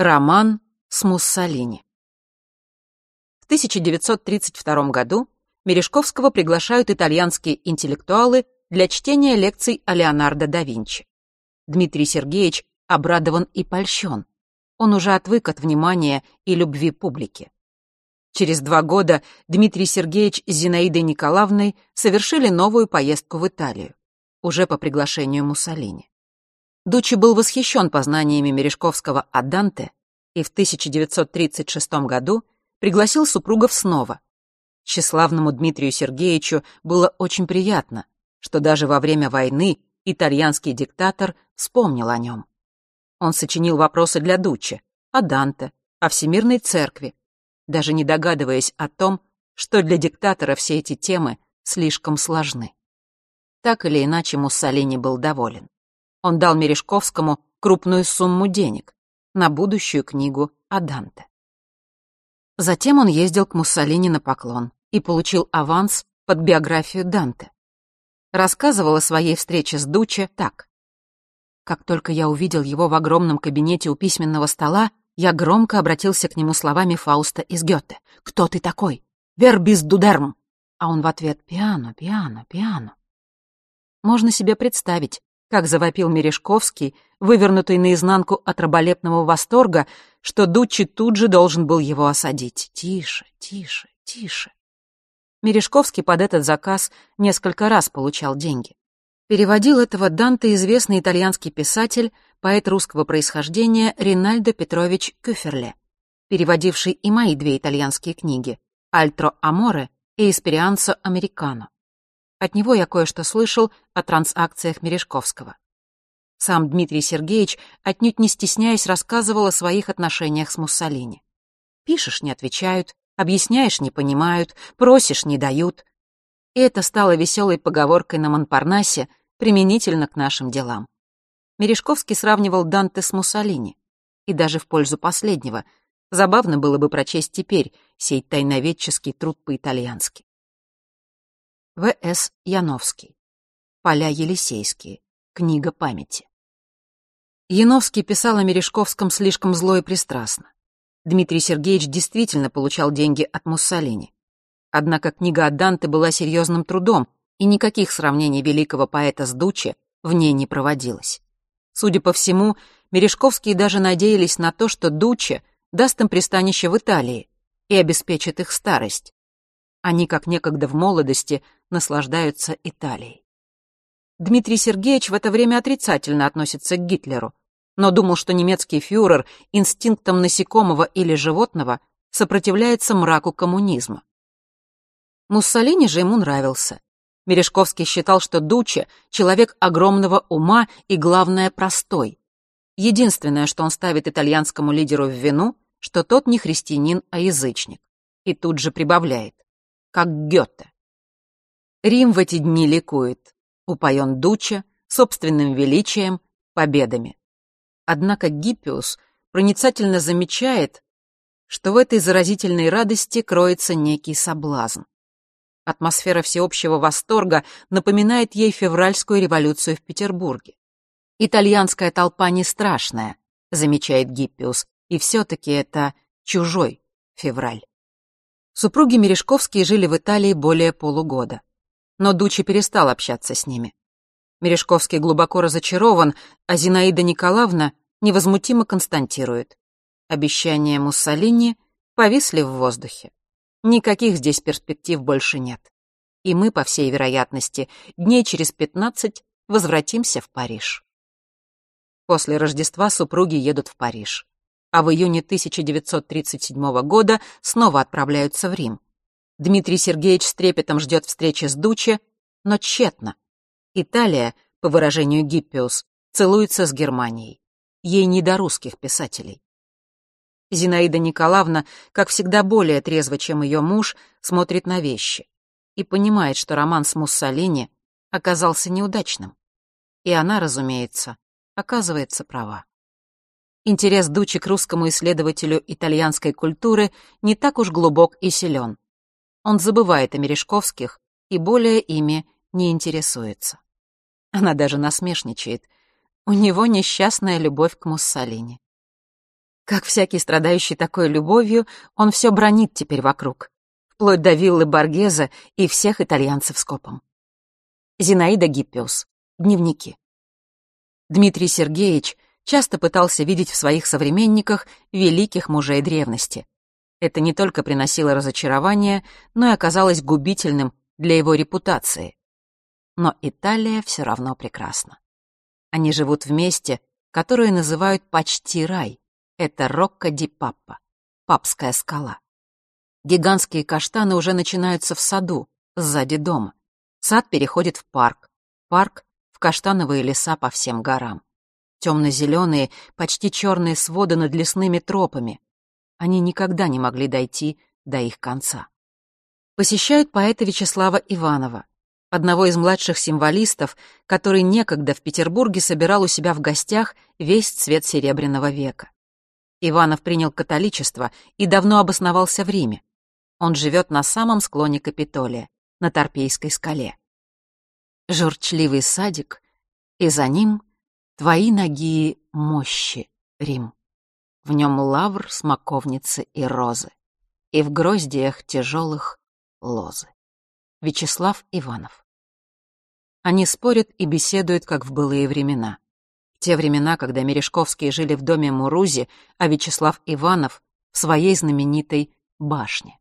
Роман с Муссолини. В 1932 году Мережковского приглашают итальянские интеллектуалы для чтения лекций о Леонардо да Винчи. Дмитрий Сергеевич обрадован и польщен. Он уже отвык от внимания и любви публики. Через два года Дмитрий Сергеевич с Зинаидой Николаевной совершили новую поездку в Италию, уже по приглашению Муссолини. Дуччи был восхищен познаниями Мережковского о Данте и в 1936 году пригласил супругов снова. Тщеславному Дмитрию Сергеевичу было очень приятно, что даже во время войны итальянский диктатор вспомнил о нем. Он сочинил вопросы для Дуччи о Данте, о Всемирной Церкви, даже не догадываясь о том, что для диктатора все эти темы слишком сложны. Так или иначе Муссолини был доволен он дал Мережковскому крупную сумму денег на будущую книгу о Данте. Затем он ездил к Муссолини на поклон и получил аванс под биографию Данте. Рассказывал о своей встрече с Дуче так. «Как только я увидел его в огромном кабинете у письменного стола, я громко обратился к нему словами Фауста из Гёте. «Кто ты такой? Вербис дудерм!» А он в ответ «Пиано, пиано, пиано». Можно себе представить, как завопил Мережковский, вывернутый наизнанку от раболепного восторга, что Дуччи тут же должен был его осадить. «Тише, тише, тише». Мережковский под этот заказ несколько раз получал деньги. Переводил этого Данте известный итальянский писатель, поэт русского происхождения Ринальдо Петрович Кюферле, переводивший и мои две итальянские книги «Альтро Аморе» и «Эспериансо Американо». От него я кое-что слышал о трансакциях Мережковского. Сам Дмитрий Сергеевич, отнюдь не стесняясь, рассказывал о своих отношениях с Муссолини. Пишешь — не отвечают, объясняешь — не понимают, просишь — не дают. И это стало веселой поговоркой на Монпарнасе применительно к нашим делам. Мережковский сравнивал Данте с Муссолини, и даже в пользу последнего. Забавно было бы прочесть теперь сей тайноведческий труд по-итальянски. В.С. Яновский. Поля Елисейские. Книга памяти. Яновский писал о Мережковском слишком зло и пристрастно. Дмитрий Сергеевич действительно получал деньги от Муссолини. Однако книга о Данте была серьезным трудом, и никаких сравнений великого поэта с Дуччи в ней не проводилось. Судя по всему, Мережковские даже надеялись на то, что Дуччи даст им пристанище в Италии и обеспечит их старость. Они, как некогда в молодости, наслаждаются Италией. Дмитрий Сергеевич в это время отрицательно относится к Гитлеру, но думал, что немецкий фюрер инстинктом насекомого или животного сопротивляется мраку коммунизма. Муссолини же ему нравился. Мережковский считал, что Дуччи — человек огромного ума и, главное, простой. Единственное, что он ставит итальянскому лидеру в вину, что тот не христианин, а язычник. И тут же прибавляет. Как Гёте. Рим в эти дни ликует, упоен Дуча, собственным величием, победами. Однако Гиппиус проницательно замечает, что в этой заразительной радости кроется некий соблазн. Атмосфера всеобщего восторга напоминает ей февральскую революцию в Петербурге. «Итальянская толпа не страшная», — замечает Гиппиус, и все-таки это чужой февраль. Супруги Мережковские жили в Италии более полугода но Дучи перестал общаться с ними. Мережковский глубоко разочарован, а Зинаида Николаевна невозмутимо константирует. Обещания Муссолини повисли в воздухе. Никаких здесь перспектив больше нет. И мы, по всей вероятности, дней через пятнадцать возвратимся в Париж. После Рождества супруги едут в Париж, а в июне 1937 года снова отправляются в Рим. Дмитрий Сергеевич с трепетом ждет встречи с Дуче, но тщетно. Италия, по выражению Гиппиус, целуется с Германией. Ей не до русских писателей. Зинаида Николаевна, как всегда более трезво, чем ее муж, смотрит на вещи и понимает, что роман с Муссолини оказался неудачным. И она, разумеется, оказывается права. Интерес Дучи к русскому исследователю итальянской культуры не так уж глубок и силен он забывает о Мережковских и более ими не интересуется. Она даже насмешничает. У него несчастная любовь к Муссолини. Как всякий страдающий такой любовью, он все бронит теперь вокруг, вплоть до виллы Боргеза и всех итальянцев с копом. Зинаида Гиппиус. Дневники. Дмитрий Сергеевич часто пытался видеть в своих современниках великих мужей древности. Это не только приносило разочарование, но и оказалось губительным для его репутации. Но Италия все равно прекрасна. Они живут вместе, которое называют почти рай. Это Рокко ди Паппа, папская скала. Гигантские каштаны уже начинаются в саду, сзади дома. Сад переходит в парк. Парк — в каштановые леса по всем горам. Темно-зеленые, почти черные своды над лесными тропами. Они никогда не могли дойти до их конца. Посещают поэта Вячеслава Иванова, одного из младших символистов, который некогда в Петербурге собирал у себя в гостях весь цвет Серебряного века. Иванов принял католичество и давно обосновался в Риме. Он живет на самом склоне Капитолия, на Торпейской скале. Журчливый садик, и за ним твои ноги мощи, Рим. В нем лавр, смоковницы и розы, и в гроздьях тяжелых лозы. Вячеслав Иванов. Они спорят и беседуют, как в былые времена. В те времена, когда Мережковские жили в доме Мурузи, а Вячеслав Иванов — в своей знаменитой башне.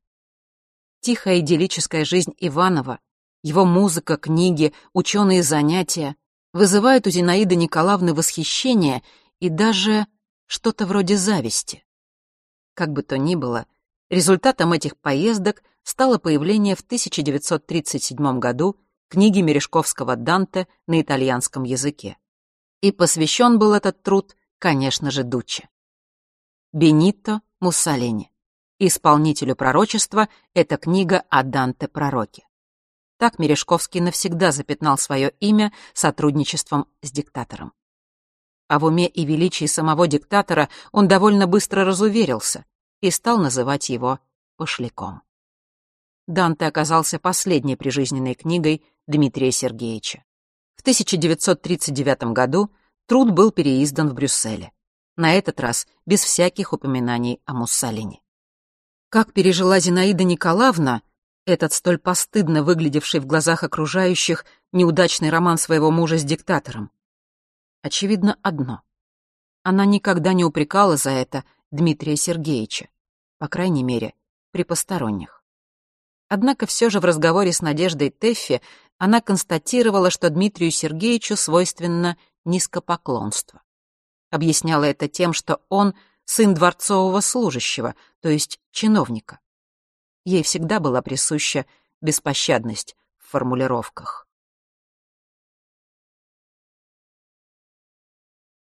Тихая идиллическая жизнь Иванова, его музыка, книги, ученые занятия вызывают у Зинаиды Николаевны восхищение и даже что-то вроде зависти. Как бы то ни было, результатом этих поездок стало появление в 1937 году книги Мережковского «Данте» на итальянском языке. И посвящен был этот труд, конечно же, Дуччи. Бенито Муссолини. Исполнителю пророчества эта книга о Данте-пророке. Так Мережковский навсегда запятнал свое имя сотрудничеством с диктатором. А в уме и величии самого диктатора он довольно быстро разуверился и стал называть его пошляком. Данте оказался последней прижизненной книгой Дмитрия Сергеевича. В 1939 году труд был переиздан в Брюсселе. На этот раз без всяких упоминаний о Муссолини. Как пережила Зинаида Николаевна этот столь постыдно выглядевший в глазах окружающих неудачный роман своего мужа с диктатором? Очевидно, одно. Она никогда не упрекала за это Дмитрия Сергеевича, по крайней мере, при посторонних. Однако все же в разговоре с Надеждой Теффи она констатировала, что Дмитрию Сергеевичу свойственно низкопоклонство. Объясняла это тем, что он сын дворцового служащего, то есть чиновника. Ей всегда была присуща беспощадность в формулировках.